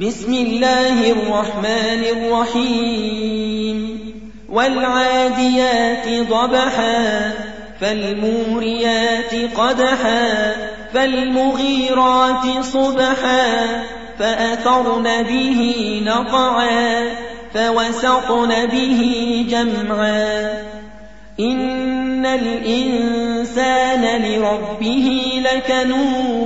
بسم الله الرحمن الرحيم. والعاديات ضبحا فالموريات قدحا فالمغيرات صبحا فأثرن به نقعا فوسطن به جمعا. إن الإنسان لربه لكنود.